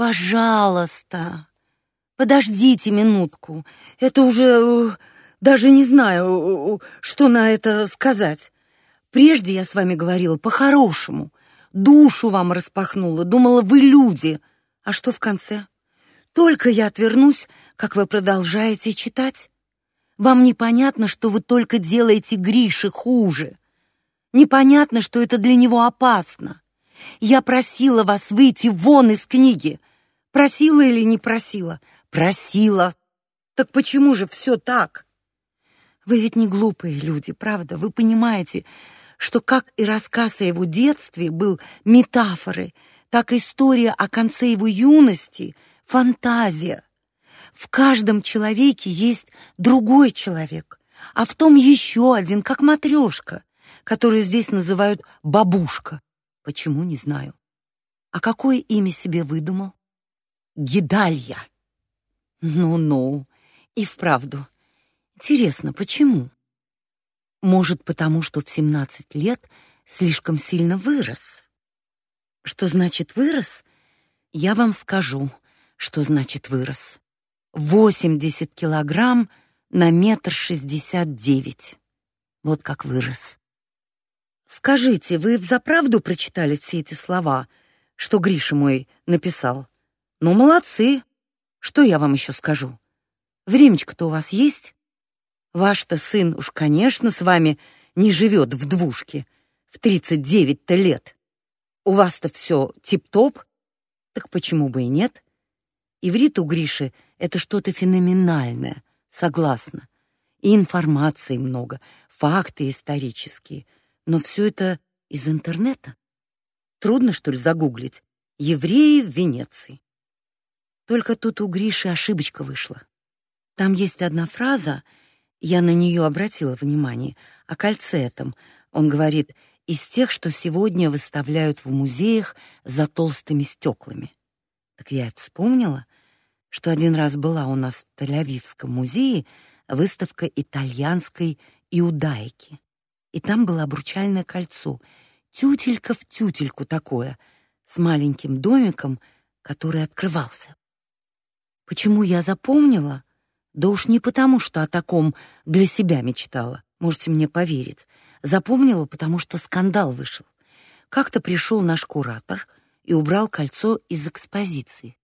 Пожалуйста, подождите минутку. Это уже э, даже не знаю, э, э, что на это сказать. Прежде я с вами говорила по-хорошему. Душу вам распахнула, думала, вы люди. А что в конце? Только я отвернусь, как вы продолжаете читать. Вам непонятно, что вы только делаете Грише хуже. Непонятно, что это для него опасно. Я просила вас выйти вон из книги. Просила или не просила? Просила. Так почему же все так? Вы ведь не глупые люди, правда? Вы понимаете, что как и рассказ о его детстве был метафорой, так история о конце его юности — фантазия. В каждом человеке есть другой человек, а в том еще один, как матрешка, которую здесь называют бабушка. Почему, не знаю. А какое имя себе выдумал? Гидалья. Ну-ну, и вправду. Интересно, почему? Может, потому что в 17 лет слишком сильно вырос. Что значит вырос? Я вам скажу, что значит вырос. 80 килограмм на метр шестьдесят девять. Вот как вырос. Скажите, вы взаправду прочитали все эти слова, что Гриша мой написал? Ну, молодцы. Что я вам еще скажу? Времечко-то у вас есть? Ваш-то сын уж, конечно, с вами не живет в двушке в тридцать девять-то лет. У вас-то все тип-топ, так почему бы и нет? Иврит у Гриши — это что-то феноменальное, согласна. И информации много, факты исторические — но все это из интернета. Трудно, что ли, загуглить «Евреи в Венеции». Только тут у Гриши ошибочка вышла. Там есть одна фраза, я на нее обратила внимание, о кольце этом. Он говорит «из тех, что сегодня выставляют в музеях за толстыми стеклами». Так я вспомнила, что один раз была у нас в Тель-Авивском музее выставка итальянской иудаики и там было обручальное кольцо, тютелька в тютельку такое, с маленьким домиком, который открывался. Почему я запомнила? Да уж не потому, что о таком для себя мечтала, можете мне поверить. Запомнила, потому что скандал вышел. Как-то пришел наш куратор и убрал кольцо из экспозиции.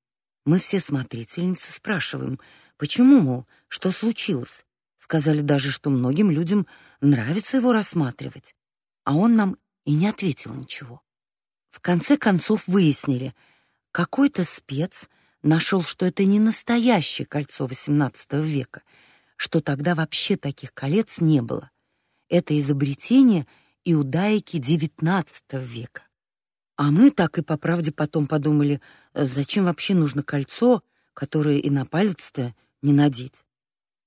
Мы все смотрительницы спрашиваем, почему, мол, что случилось? Сказали даже, что многим людям нравится его рассматривать. А он нам и не ответил ничего. В конце концов выяснили, какой-то спец нашел, что это не настоящее кольцо XVIII века, что тогда вообще таких колец не было. Это изобретение иудаики XIX века. А мы так и по правде потом подумали, зачем вообще нужно кольцо, которое и на палец-то не надеть.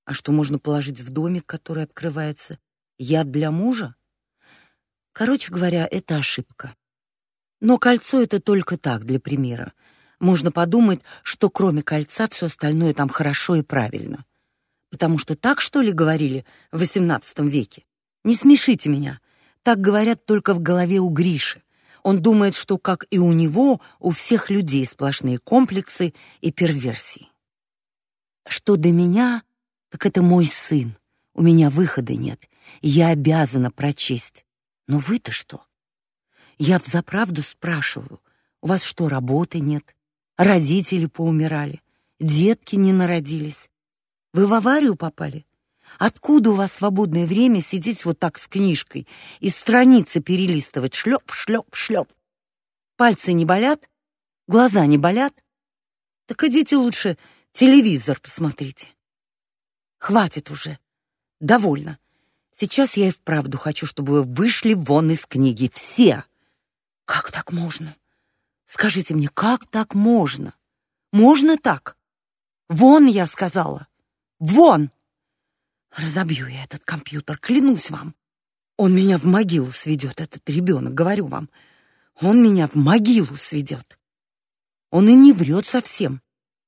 А что можно положить в домик, который открывается? Яд для мужа? Короче говоря, это ошибка. Но кольцо это только так, для примера. Можно подумать, что кроме кольца все остальное там хорошо и правильно. Потому что так, что ли, говорили в XVIII веке? Не смешите меня. Так говорят только в голове у Гриши. Он думает, что, как и у него, у всех людей сплошные комплексы и перверсии. Что до меня, так это мой сын. У меня выхода нет, я обязана прочесть. Но вы-то что? Я взаправду спрашиваю, у вас что, работы нет? Родители поумирали, детки не народились. Вы в аварию попали? Откуда у вас свободное время сидеть вот так с книжкой и страницы перелистывать шлеп, шлеп, шлеп? Пальцы не болят? Глаза не болят? Так идите лучше телевизор посмотрите. Хватит уже. Довольно. Сейчас я и вправду хочу, чтобы вы вышли вон из книги все. Как так можно? Скажите мне, как так можно? Можно так? Вон, я сказала. Вон. Разобью я этот компьютер, клянусь вам. Он меня в могилу сведет, этот ребенок, говорю вам. Он меня в могилу сведет. Он и не врет совсем,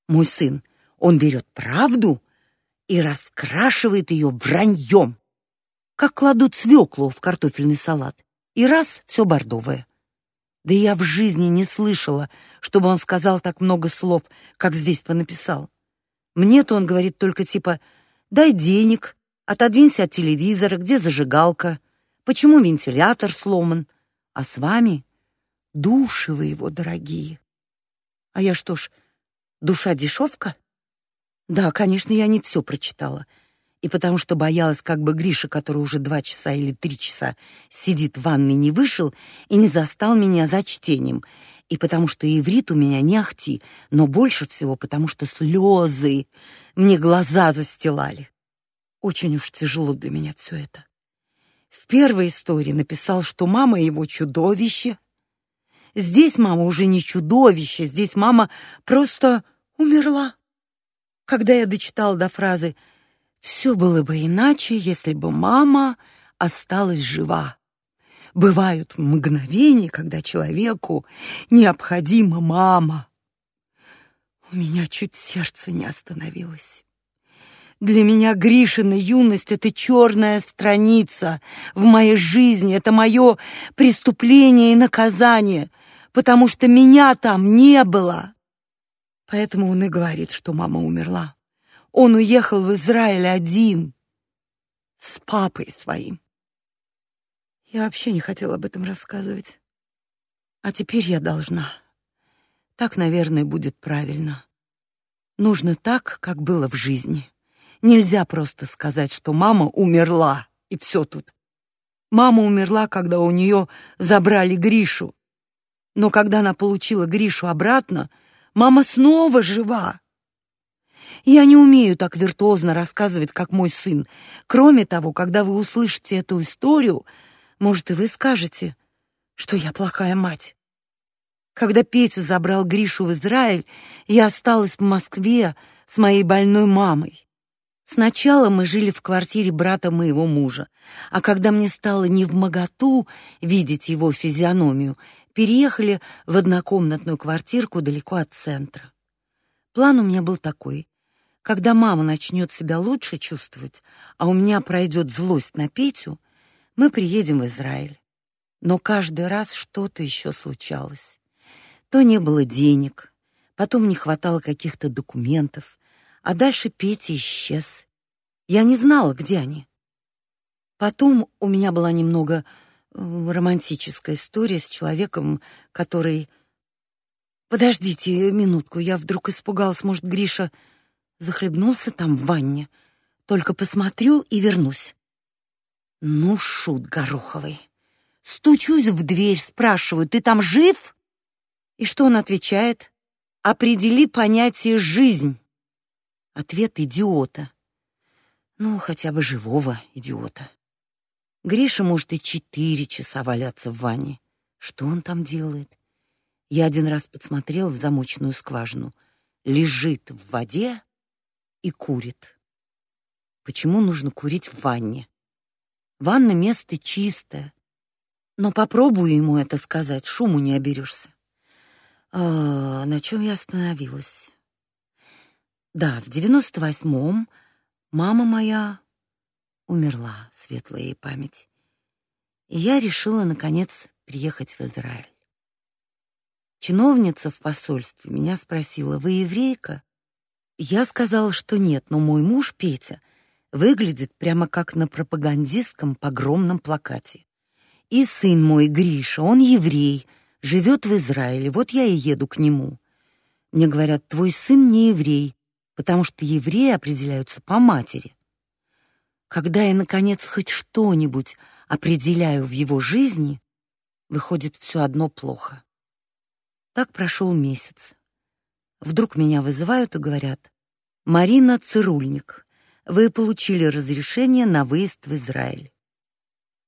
мой сын. Он берет правду и раскрашивает ее враньем, как кладут свеклу в картофельный салат, и раз все бордовое. Да я в жизни не слышала, чтобы он сказал так много слов, как здесь понаписал. Мне-то он говорит только типа «дай денег», «отодвинься от телевизора», «где зажигалка», «почему вентилятор сломан», а с вами души вы его дорогие. А я что ж, душа дешевка? Да, конечно, я не все прочитала — и потому что боялась, как бы Гриша, который уже два часа или три часа сидит в ванной, не вышел и не застал меня за чтением, и потому что иврит у меня не ахти, но больше всего потому что слезы мне глаза застилали. Очень уж тяжело для меня все это. В первой истории написал, что мама его чудовище. Здесь мама уже не чудовище, здесь мама просто умерла. Когда я дочитал до фразы все было бы иначе, если бы мама осталась жива. Бывают мгновения, когда человеку необходима мама. У меня чуть сердце не остановилось. Для меня Гришина юность — это черная страница в моей жизни, это мое преступление и наказание, потому что меня там не было. Поэтому он и говорит, что мама умерла. Он уехал в Израиль один, с папой своим. Я вообще не хотела об этом рассказывать. А теперь я должна. Так, наверное, будет правильно. Нужно так, как было в жизни. Нельзя просто сказать, что мама умерла, и все тут. Мама умерла, когда у нее забрали Гришу. Но когда она получила Гришу обратно, мама снова жива. Я не умею так виртуозно рассказывать, как мой сын. Кроме того, когда вы услышите эту историю, может, и вы скажете, что я плохая мать. Когда Петя забрал Гришу в Израиль, я осталась в Москве с моей больной мамой. Сначала мы жили в квартире брата моего мужа, а когда мне стало невмоготу видеть его физиономию, переехали в однокомнатную квартирку далеко от центра. План у меня был такой: когда мама начнет себя лучше чувствовать, а у меня пройдет злость на Петю, мы приедем в Израиль. Но каждый раз что-то еще случалось. То не было денег, потом не хватало каких-то документов, а дальше Петя исчез. Я не знала, где они. Потом у меня была немного романтическая история с человеком, который Подождите минутку, я вдруг испугалась, может, Гриша захлебнулся там в ванне. Только посмотрю и вернусь. Ну, шут гороховый. Стучусь в дверь, спрашиваю: "Ты там жив?" И что он отвечает? "Определи понятие жизнь". Ответ идиота. Ну, хотя бы живого идиота. Гриша может и четыре часа валяться в ванне. Что он там делает? Я один раз подсмотрел в замочную скважину. Лежит в воде и курит. Почему нужно курить в ванне? Ванна место чистое. Но попробую ему это сказать, шуму не оберешься. А, на чем я остановилась? Да, в девяносто восьмом мама моя умерла, светлая ей память. И я решила наконец приехать в Израиль. Чиновница в посольстве меня спросила: "Вы еврейка?" Я сказала, что нет, но мой муж Петя выглядит прямо как на пропагандистском погромном плакате. И сын мой Гриша, он еврей, живет в Израиле. Вот я и еду к нему. Мне говорят: "Твой сын не еврей, потому что евреи определяются по матери". Когда я наконец хоть что-нибудь определяю в его жизни, выходит все одно плохо. Так прошел месяц. Вдруг меня вызывают и говорят: Марина Цирульник, вы получили разрешение на выезд в Израиль.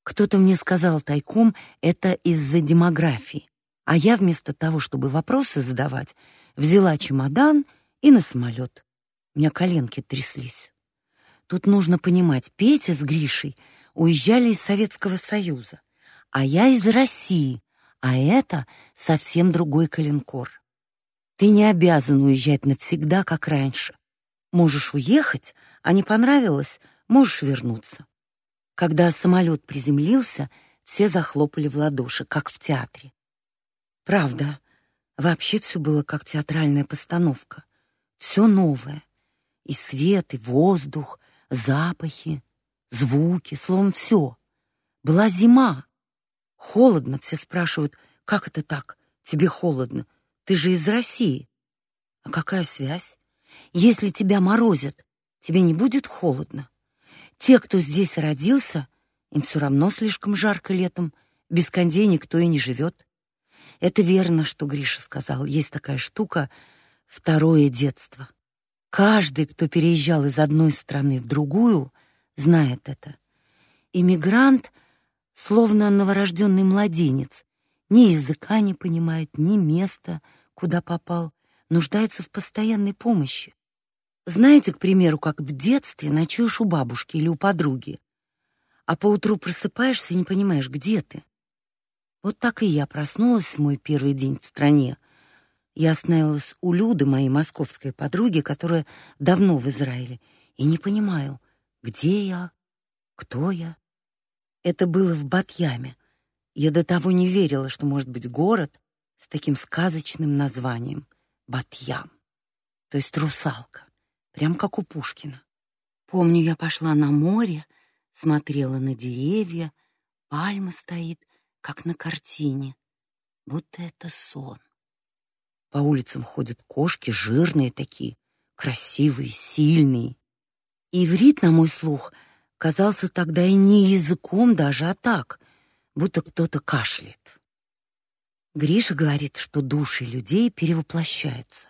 Кто-то мне сказал тайком, это из-за демографии. А я вместо того, чтобы вопросы задавать, взяла чемодан и на самолет. У меня коленки тряслись. Тут нужно понимать, Петя с Гришей уезжали из Советского Союза, а я из России, а это совсем другой коленкор. Ты не обязан уезжать навсегда, как раньше. Можешь уехать, а не понравилось, можешь вернуться. Когда самолет приземлился, все захлопали в ладоши, как в театре. Правда, вообще все было как театральная постановка. Все новое. И свет, и воздух, запахи, звуки, словом, все. Была зима. Холодно, все спрашивают, как это так? Тебе холодно. Ты же из России. А какая связь? Если тебя морозят, тебе не будет холодно. Те, кто здесь родился, им все равно слишком жарко летом, без кондей никто и не живет. Это верно, что Гриша сказал. Есть такая штука второе детство. Каждый, кто переезжал из одной страны в другую, знает это. Иммигрант словно новорожденный младенец, ни языка не понимает, ни места, куда попал, нуждается в постоянной помощи. Знаете, к примеру, как в детстве ночуешь у бабушки или у подруги, а поутру просыпаешься и не понимаешь, где ты. Вот так и я проснулась в мой первый день в стране. Я остановилась у Люды, моей московской подруги, которая давно в Израиле, и не понимаю, где я, кто я. Это было в Батьяме. Я до того не верила, что может быть город с таким сказочным названием Батьям, то есть русалка, прям как у Пушкина. Помню, я пошла на море, смотрела на деревья, пальма стоит, как на картине, будто это сон. По улицам ходят кошки, жирные такие, красивые, сильные. Иврит, на мой слух, казался тогда и не языком даже, а так, будто кто-то кашляет. Гриша говорит, что души людей перевоплощаются.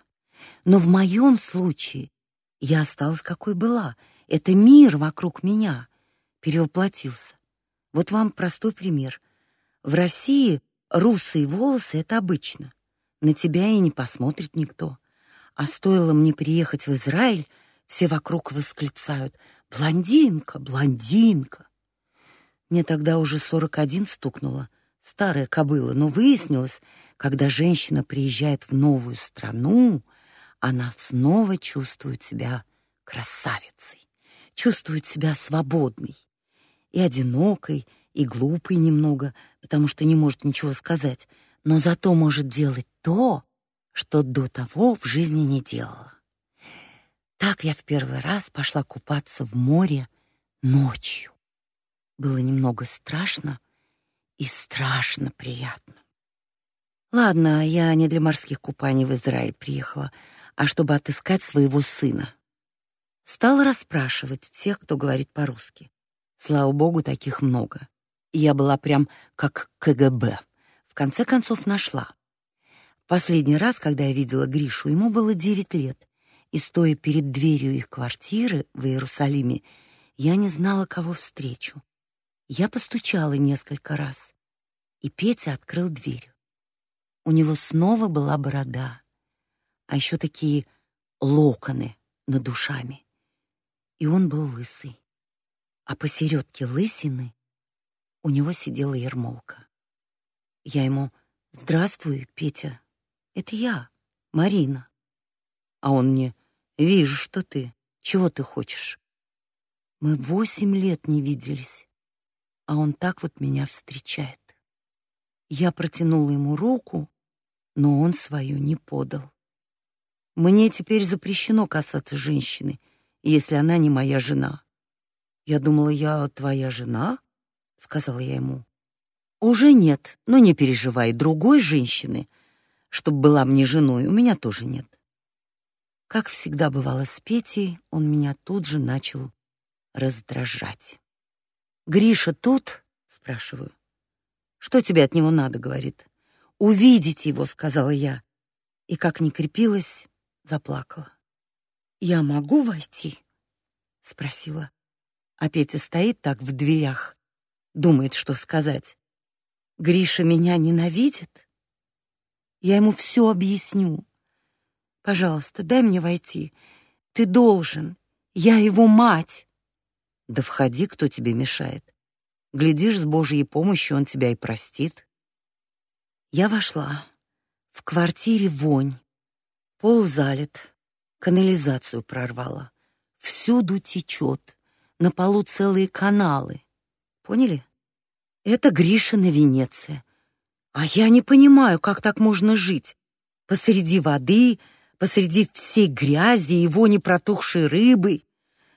Но в моем случае я осталась какой была. Это мир вокруг меня перевоплотился. Вот вам простой пример. В России русые волосы это обычно. На тебя и не посмотрит никто. А стоило мне приехать в Израиль, все вокруг восклицают: "Блондинка, блондинка". Мне тогда уже 41 стукнуло. Старая кобыла, но выяснилось, когда женщина приезжает в новую страну, она снова чувствует себя красавицей, чувствует себя свободной и одинокой, и глупой немного, потому что не может ничего сказать, но зато может делать то, что до того в жизни не делала. Так я в первый раз пошла купаться в море ночью. Было немного страшно и страшно приятно. Ладно, я не для морских купаний в Израиль приехала, а чтобы отыскать своего сына. Стала расспрашивать всех, кто говорит по-русски. Слава богу, таких много. Я была прям как КГБ. В конце концов нашла. Последний раз, когда я видела Гришу, ему было девять лет, и стоя перед дверью их квартиры в Иерусалиме, я не знала, кого встречу. Я постучала несколько раз, и Петя открыл дверь. У него снова была борода, а еще такие локоны над душами. И он был лысый. А посередке лысины у него сидела ермолка. Я ему: "Здравствуй, Петя. Это я, Марина". А он мне: "Вижу, что ты. Чего ты хочешь?" Мы восемь лет не виделись, а он так вот меня встречает. Я протянула ему руку, но он свою не подал. Мне теперь запрещено касаться женщины, если она не моя жена. Я думала, я твоя жена, сказала я ему. Уже нет, но не переживай, другой женщины, чтобы была мне женой, у меня тоже нет. Как всегда бывало с Петей, он меня тут же начал раздражать. Гриша тут? спрашиваю. Что тебе от него надо, говорит. Увидеть его, сказала я. И как ни крепилась, заплакала. Я могу войти? спросила. А Петя стоит так в дверях, думает, что сказать. Гриша меня ненавидит? Я ему все объясню. Пожалуйста, дай мне войти. Ты должен. Я его мать. Да входи, кто тебе мешает. Глядишь, с Божьей помощью он тебя и простит. Я вошла. В квартире вонь. Пол залит. Канализацию прорвало. Всюду течет на полу целые каналы. Поняли? Это Гришина Венеция. А я не понимаю, как так можно жить. Посреди воды, посреди всей грязи и вони протухшей рыбы.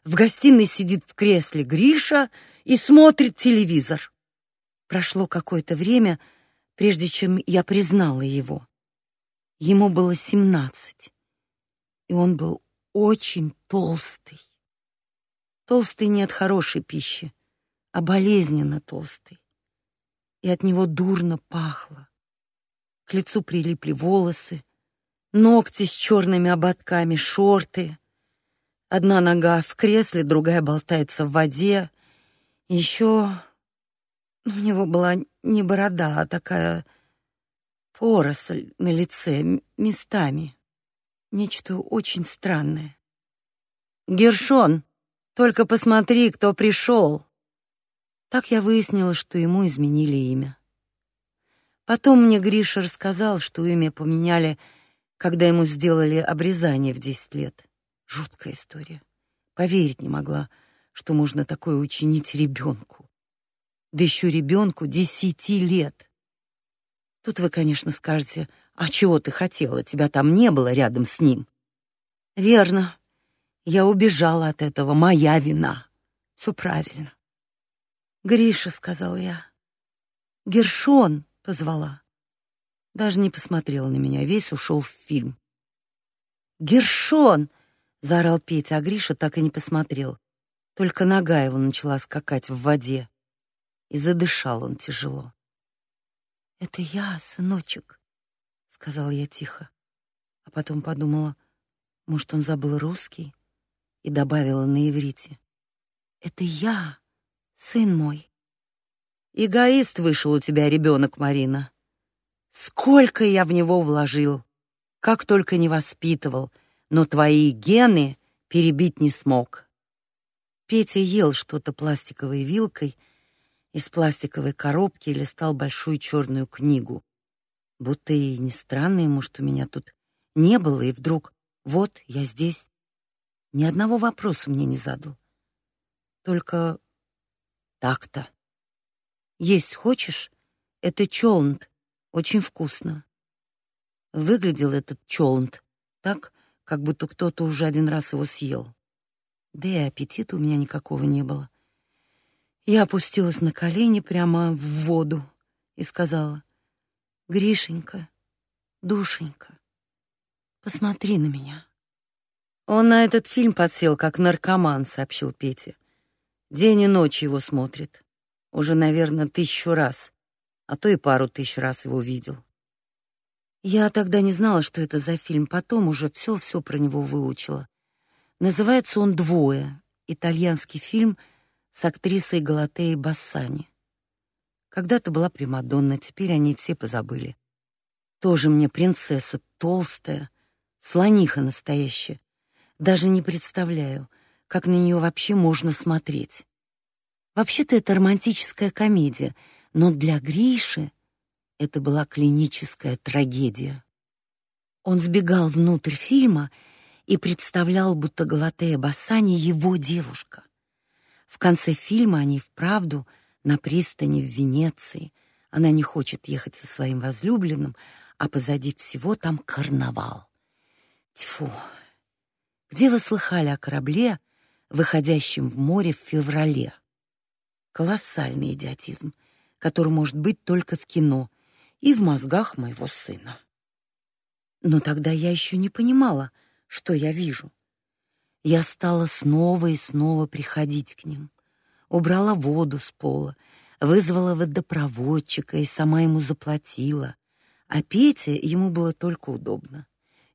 В гостиной сидит в кресле Гриша и смотрит телевизор. Прошло какое-то время, прежде чем я признала его. Ему было семнадцать, и он был очень толстый. Толстый не от хорошей пищи, а болезненно толстый. И от него дурно пахло. К лицу прилипли волосы, ногти с черными ободками, шорты. Одна нога в кресле, другая болтается в воде. Еще у него была не борода, а такая поросль на лице местами. Нечто очень странное. Гершон, только посмотри, кто пришел. Так я выяснила, что ему изменили имя. Потом мне Гриша рассказал, что имя поменяли, когда ему сделали обрезание в 10 лет. Жуткая история. Поверить не могла, что можно такое учинить ребенку. Да еще ребенку десяти лет. Тут вы, конечно, скажете, а чего ты хотела? Тебя там не было рядом с ним. Верно. Я убежала от этого, моя вина. Все правильно. Гриша, сказал я. Гершон позвала. Даже не посмотрела на меня, весь ушел в фильм. Гершон, заорал Петя, а Гриша так и не посмотрел. Только нога его начала скакать в воде, и задышал он тяжело. Это я, сыночек, сказала я тихо, а потом подумала, может, он забыл русский и добавила на иврите: "Это я, сын мой". Эгоист вышел у тебя ребенок, Марина. Сколько я в него вложил, как только не воспитывал, но твои гены перебить не смог. Петя ел что-то пластиковой вилкой из пластиковой коробки и листал большую черную книгу. Будто и не странно ему, что меня тут не было, и вдруг вот я здесь. Ни одного вопроса мне не задал. Только так-то. Есть хочешь? Это чолнт. Очень вкусно. Выглядел этот чолнт так, как будто кто-то уже один раз его съел. Да и аппетита у меня никакого не было. Я опустилась на колени прямо в воду и сказала: "Гришенька, душенька, посмотри на меня". Он на этот фильм подсел как наркоман, сообщил Петя. День и ночь его смотрит. Уже, наверное, тысячу раз, а то и пару тысяч раз его видел. Я тогда не знала, что это за фильм, потом уже все-все про него выучила. Называется он «Двое», итальянский фильм с актрисой Галатеей Бассани. Когда-то была Примадонна, теперь они все позабыли. Тоже мне принцесса, толстая, слониха настоящая. Даже не представляю, как на нее вообще можно смотреть. Вообще-то это романтическая комедия, но для Гриши это была клиническая трагедия. Он сбегал внутрь фильма и представлял, будто Галатея Бассани его девушка. В конце фильма они вправду на пристани в Венеции. Она не хочет ехать со своим возлюбленным, а позади всего там карнавал. Тьфу, где вы слыхали о корабле, выходящем в море в феврале? Колоссальный идиотизм, который может быть только в кино и в мозгах моего сына. Но тогда я еще не понимала, что я вижу. Я стала снова и снова приходить к ним. Убрала воду с пола, вызвала водопроводчика и сама ему заплатила. А Пете ему было только удобно.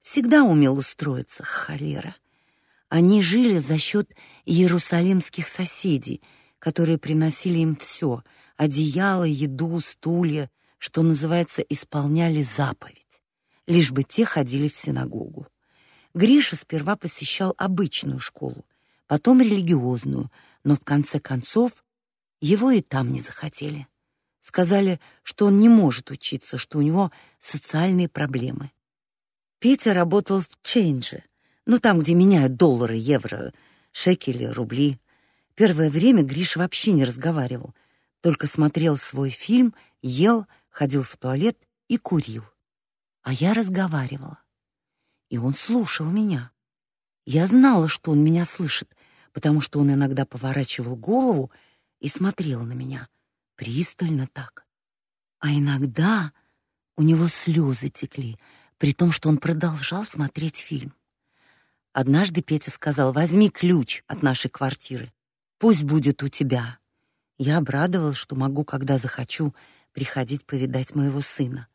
Всегда умел устроиться, холера. Они жили за счет иерусалимских соседей, которые приносили им все: одеяло, еду, стулья, что называется, исполняли заповедь, лишь бы те ходили в синагогу. Гриша сперва посещал обычную школу, потом религиозную, но в конце концов его и там не захотели. Сказали, что он не может учиться, что у него социальные проблемы. Петя работал в Чейнже, ну, там, где меняют доллары, евро, шекели, рубли. Первое время Гриш вообще не разговаривал, только смотрел свой фильм, ел, ходил в туалет и курил. А я разговаривала. И он слушал меня. Я знала, что он меня слышит, потому что он иногда поворачивал голову и смотрел на меня, пристально так. А иногда у него слезы текли, при том, что он продолжал смотреть фильм. Однажды Петя сказал: "Возьми ключ от нашей квартиры. Пусть будет у тебя". Я обрадовалась, что могу, когда захочу, приходить повидать моего сына.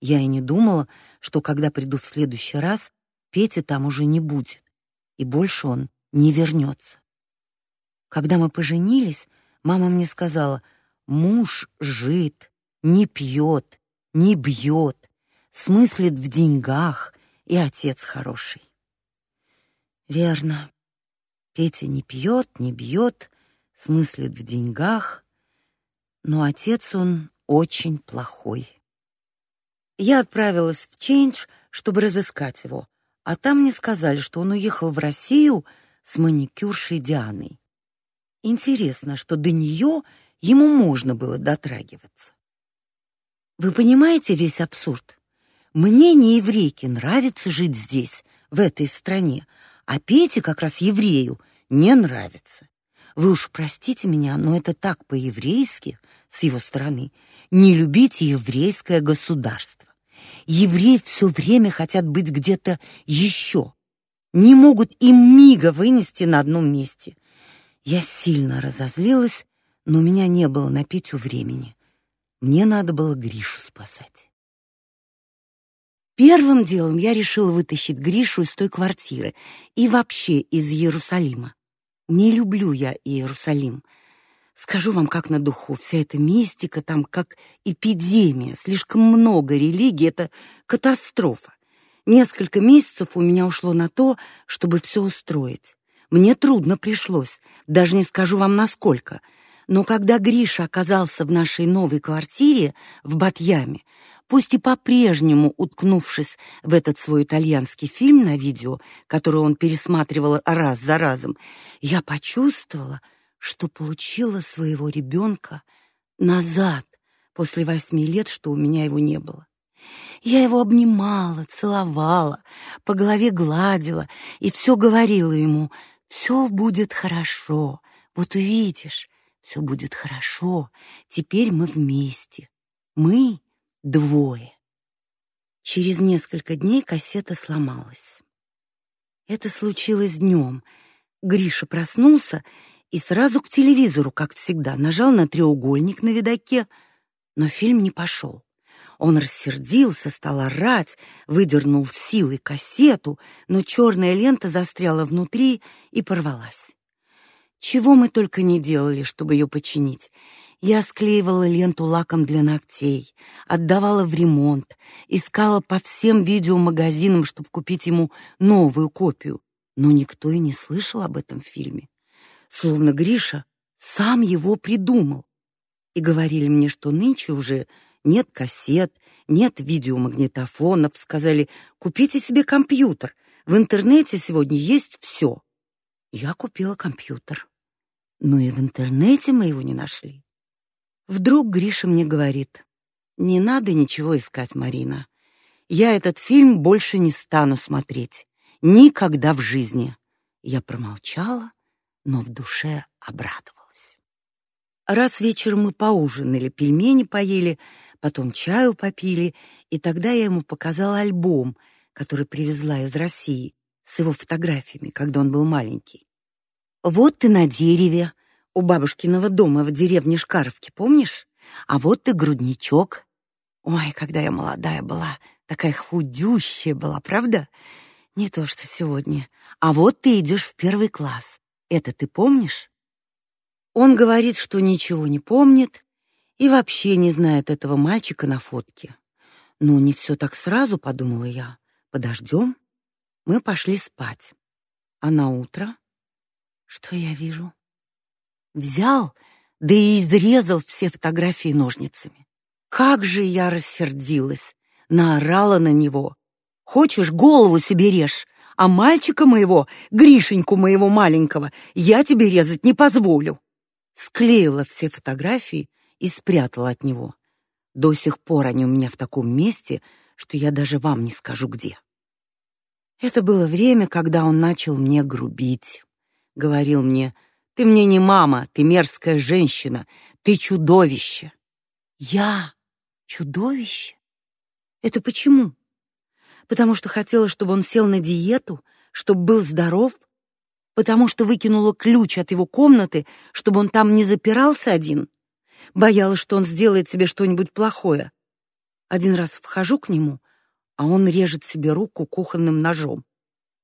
Я и не думала, что когда приду в следующий раз, Пети там уже не будет, и больше он не вернется. Когда мы поженились, мама мне сказала: "Муж жит, не пьет, не бьет, смыслит в деньгах, и отец хороший". Верно. Петя не пьет, не бьет, смыслит в деньгах, но отец он очень плохой. Я отправилась в Чейндж, чтобы разыскать его, а там мне сказали, что он уехал в Россию с маникюршей Дианой. Интересно, что до нее ему можно было дотрагиваться. Вы понимаете весь абсурд? Мне не еврейке нравится жить здесь, в этой стране, а Пете как раз еврею не нравится. Вы уж простите меня, но это так по-еврейски с его стороны не любить еврейское государство. Евреи все время хотят быть где-то еще. Не могут и мига вынести на одном месте. Я сильно разозлилась, но у меня не было на Петю времени. Мне надо было Гришу спасать. Первым делом я решила вытащить Гришу из той квартиры и вообще из Иерусалима. Не люблю я Иерусалим. Скажу вам как на духу, вся эта мистика там как эпидемия, слишком много религий это катастрофа. Несколько месяцев у меня ушло на то, чтобы все устроить. Мне трудно пришлось, даже не скажу вам насколько. Но когда Гриша оказался в нашей новой квартире в Батьяме, пусть и по-прежнему уткнувшись в этот свой итальянский фильм на видео, который он пересматривал раз за разом, я почувствовала, что получила своего ребенка назад после восьми лет, что у меня его не было. Я его обнимала, целовала, по голове гладила и все говорила ему: «Все будет хорошо. Вот увидишь, все будет хорошо. Теперь мы вместе. Мы двое". Через несколько дней кассета сломалась. Это случилось днем. Гриша проснулся и сразу к телевизору, как всегда, нажал на треугольник на видаке, но фильм не пошел. Он рассердился, стал орать, выдернул силой кассету, но черная лента застряла внутри и порвалась. Чего мы только не делали, чтобы ее починить. Я склеивала ленту лаком для ногтей, отдавала в ремонт, искала по всем видеомагазинам, чтобы купить ему новую копию, но никто и не слышал об этом фильме словно Гриша сам его придумал. И говорили мне, что нынче уже нет кассет, нет видеомагнитофонов, сказали: "Купите себе компьютер. В интернете сегодня есть все». Я купила компьютер. Но и в интернете мы его не нашли. Вдруг Гриша мне говорит: "Не надо ничего искать, Марина. Я этот фильм больше не стану смотреть. Никогда в жизни". Я промолчала но в душе обрадовалась. Раз вечером мы поужинали, пельмени поели, потом чаю попили, и тогда я ему показала альбом, который привезла из России, с его фотографиями, когда он был маленький. Вот ты на дереве у бабушкиного дома в деревне Шкаровки, помнишь? А вот ты грудничок. Ой, когда я молодая была, такая худющая была, правда? Не то что сегодня. А вот ты идешь в первый класс. Это ты помнишь? Он говорит, что ничего не помнит и вообще не знает этого мальчика на фотке. Но не все так сразу, подумала я. Подождем. Мы пошли спать. А на утро что я вижу? Взял, да и изрезал все фотографии ножницами. Как же я рассердилась, наорала на него. Хочешь, голову себе режь, а мальчика моего, Гришеньку моего маленького, я тебе резать не позволю. Склеила все фотографии и спрятала от него. До сих пор они у меня в таком месте, что я даже вам не скажу где. Это было время, когда он начал мне грубить. Говорил мне: "Ты мне не мама, ты мерзкая женщина, ты чудовище". Я чудовище? Это почему? Потому что хотела, чтобы он сел на диету, чтобы был здоров, потому что выкинула ключ от его комнаты, чтобы он там не запирался один. Боялась, что он сделает себе что-нибудь плохое. Один раз вхожу к нему, а он режет себе руку кухонным ножом.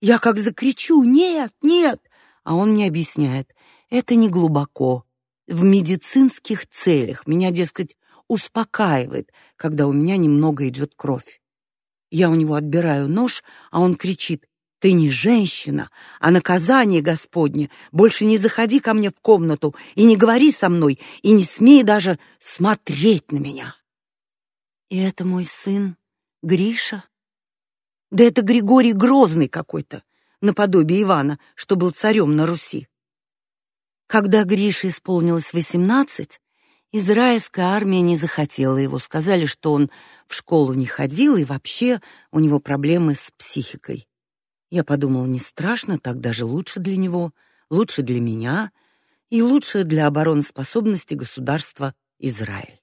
Я как закричу: "Нет, нет!" А он мне объясняет: "Это не глубоко. В медицинских целях меня, дескать, успокаивает, когда у меня немного идет кровь. Я у него отбираю нож, а он кричит: "Ты не женщина, а наказание Господне. Больше не заходи ко мне в комнату и не говори со мной, и не смей даже смотреть на меня". И это мой сын Гриша. Да это Григорий Грозный какой-то, наподобие Ивана, что был царем на Руси. Когда Грише исполнилось восемнадцать, израильская армия не захотела его, сказали, что он в школу не ходил и вообще у него проблемы с психикой. Я подумал, не страшно, так даже лучше для него, лучше для меня и лучше для обороноспособности государства Израиль.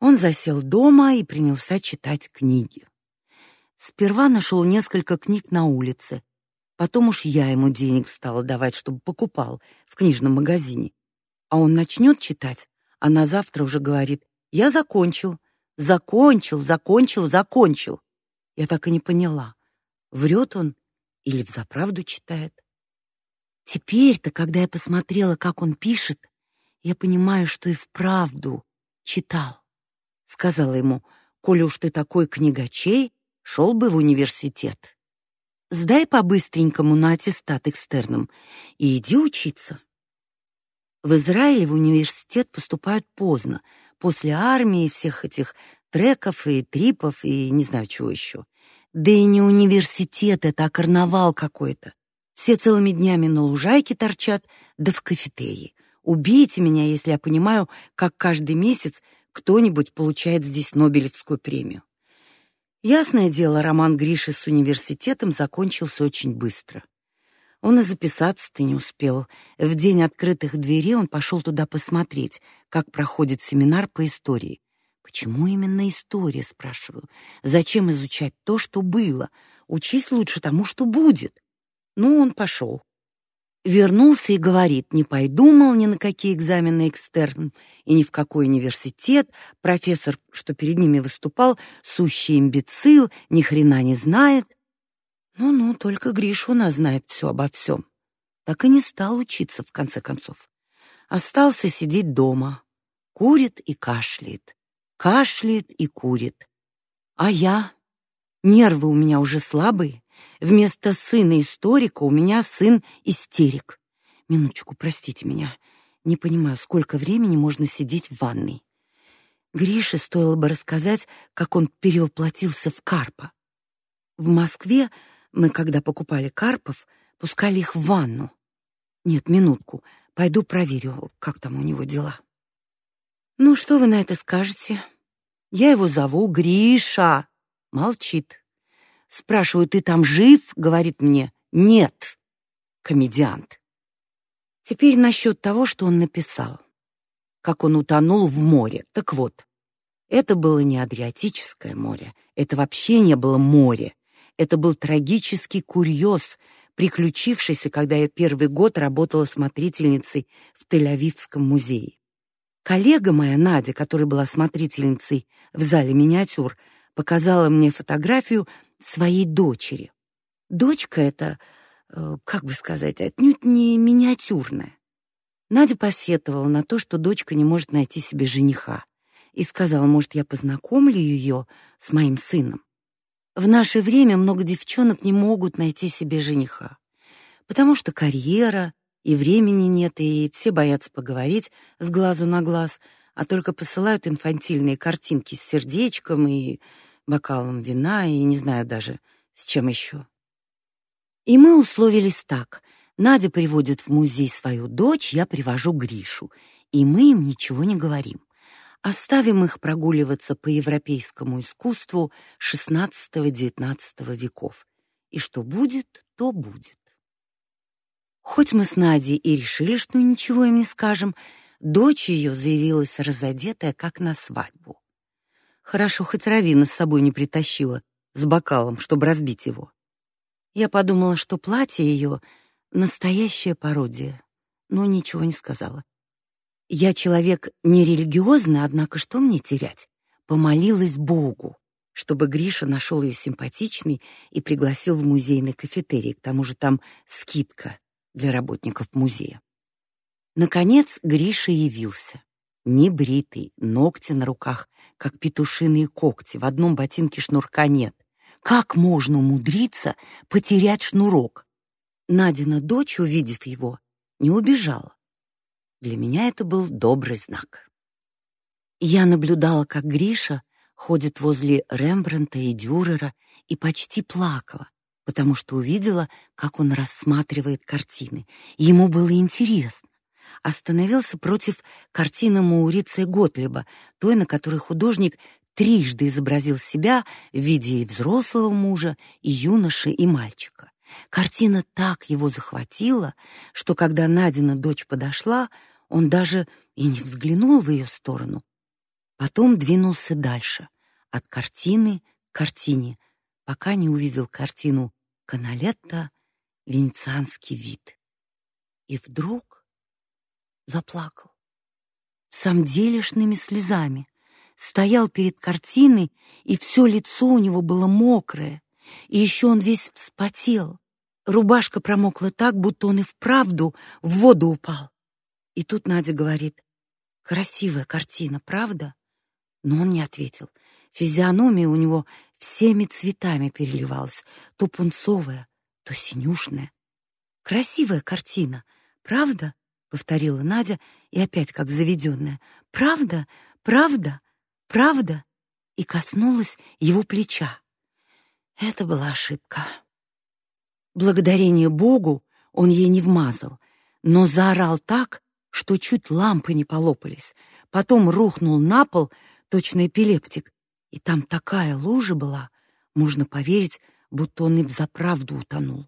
Он засел дома и принялся читать книги. Сперва нашел несколько книг на улице. Потом уж я ему денег стала давать, чтобы покупал в книжном магазине. А он начнет читать, а на завтра уже говорит: "Я закончил, закончил, закончил, закончил". Я так и не поняла, врет он или взаправду читает. Теперь-то, когда я посмотрела, как он пишет, я понимаю, что и вправду читал. Сказала ему: "Коли уж ты такой книгачей, шел бы в университет. Сдай по-быстренькому на аттестат экстерном и иди учиться. В Израиле в университет поступают поздно, после армии всех этих треков и трипов и не знаю чего еще. Да и не университет это, а карнавал какой-то. Все целыми днями на лужайке торчат, да в кафетерии. Убейте меня, если я понимаю, как каждый месяц кто-нибудь получает здесь Нобелевскую премию. Ясное дело, роман Гриши с университетом закончился очень быстро. Он и записаться-то не успел. В день открытых дверей он пошел туда посмотреть, как проходит семинар по истории. Почему именно история, спрашиваю? Зачем изучать то, что было? Учись лучше тому, что будет. Ну, он пошел. Вернулся и говорит: "Не пойду, мол, ни на какие экзамены экстерн и ни в какой университет. Профессор, что перед ними выступал, сущий имбецил, ни хрена не знает". Ну-ну, только нас знает все обо всем. Так и не стал учиться в конце концов. Остался сидеть дома. Курит и кашляет. Кашляет и курит. А я нервы у меня уже слабые. Вместо сына историка у меня сын истерик. Минуточку, простите меня. Не понимаю, сколько времени можно сидеть в ванной. Грише стоило бы рассказать, как он перевоплотился в карпа. В Москве мы, когда покупали карпов, пускали их в ванну. Нет, минутку, пойду проверю, как там у него дела. Ну, что вы на это скажете? Я его зову Гриша. Молчит. Спрашиваю, ты там жив? Говорит мне, нет. Комедиант. Теперь насчет того, что он написал. Как он утонул в море. Так вот, это было не Адриатическое море. Это вообще не было море. Это был трагический курьез, приключившийся, когда я первый год работала смотрительницей в Тель-Авивском музее. Коллега моя Надя, которая была смотрительницей в зале миниатюр, показала мне фотографию своей дочери. Дочка эта, э, как бы сказать, отнюдь не миниатюрная. Надя посетовала на то, что дочка не может найти себе жениха, и сказала, может, я познакомлю ее с моим сыном. В наше время много девчонок не могут найти себе жениха, потому что карьера и времени нет, и все боятся поговорить с глазу на глаз, а только посылают инфантильные картинки с сердечком и бокалом вина и не знаю даже с чем еще. И мы условились так: Надя приводит в музей свою дочь, я привожу Гришу, и мы им ничего не говорим. Оставим их прогуливаться по европейскому искусству XVI-XIX веков. И что будет, то будет. Хоть мы с Надей и решили, что ничего им не скажем, дочь ее заявилась разодетая, как на свадьбу. Хорошо, хоть Равина с собой не притащила с бокалом, чтобы разбить его. Я подумала, что платье ее настоящая пародия, но ничего не сказала. Я человек нерелигиозный, однако что мне терять? Помолилась Богу, чтобы Гриша нашел ее симпатичной и пригласил в музейный кафетерий, к тому же там скидка для работников музея. Наконец Гриша явился. Небритый, ногти на руках, как петушиные когти, в одном ботинке шнурка нет. Как можно умудриться потерять шнурок? Надина дочь, увидев его, не убежала. Для меня это был добрый знак. Я наблюдала, как Гриша ходит возле Рембрандта и Дюрера и почти плакала, потому что увидела, как он рассматривает картины. Ему было интересно. Остановился против картины Маурица и Готлиба, той, на которой художник трижды изобразил себя в виде и взрослого мужа, и юноши, и мальчика. Картина так его захватила, что когда Надина дочь подошла, он даже и не взглянул в ее сторону. Потом двинулся дальше, от картины к картине, пока не увидел картину Каналетта «Венецианский вид». И вдруг заплакал. Самделишными слезами. Стоял перед картиной, и все лицо у него было мокрое, и еще он весь вспотел. Рубашка промокла так, будто он и вправду в воду упал. И тут Надя говорит: "Красивая картина, правда?" Но он не ответил. Физиономия у него всеми цветами переливалась, то пунцовая, то синюшная. Красивая картина, правда? повторила Надя и опять как заведенная. Правда? Правда? Правда? И коснулась его плеча. Это была ошибка. Благодарение Богу он ей не вмазал, но заорал так, что чуть лампы не полопались. Потом рухнул на пол, точно эпилептик, и там такая лужа была, можно поверить, будто он и взаправду утонул.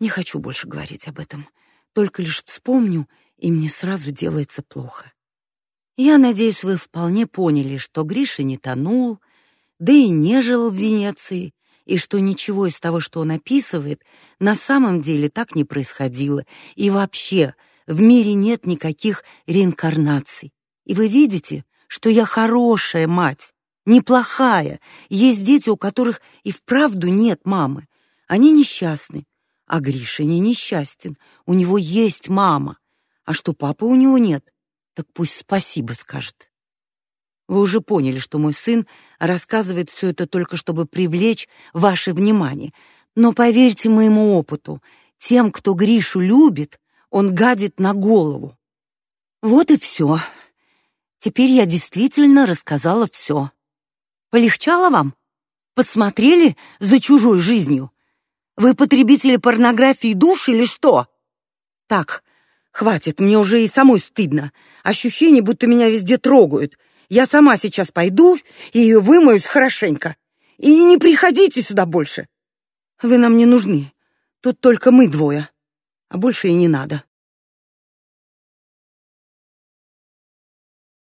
Не хочу больше говорить об этом. Только лишь вспомню, и мне сразу делается плохо. Я надеюсь, вы вполне поняли, что Гриша не тонул, да и не жил в Венеции, и что ничего из того, что он описывает, на самом деле так не происходило. И вообще, в мире нет никаких реинкарнаций. И вы видите, что я хорошая мать, неплохая. Есть дети, у которых и вправду нет мамы. Они несчастны. А Гриша не несчастен. У него есть мама. А что папы у него нет, так пусть спасибо скажет. Вы уже поняли, что мой сын рассказывает все это только чтобы привлечь ваше внимание. Но поверьте моему опыту, тем, кто Гришу любит, он гадит на голову. Вот и все. Теперь я действительно рассказала все. Полегчало вам? Подсмотрели за чужой жизнью? Вы потребители порнографии душ или что? Так, хватит, мне уже и самой стыдно. Ощущение, будто меня везде трогают. Я сама сейчас пойду и вымоюсь хорошенько. И не приходите сюда больше. Вы нам не нужны. Тут только мы двое а больше и не надо.